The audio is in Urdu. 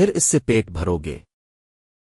پھر اس سے پیٹ بھرو گے۔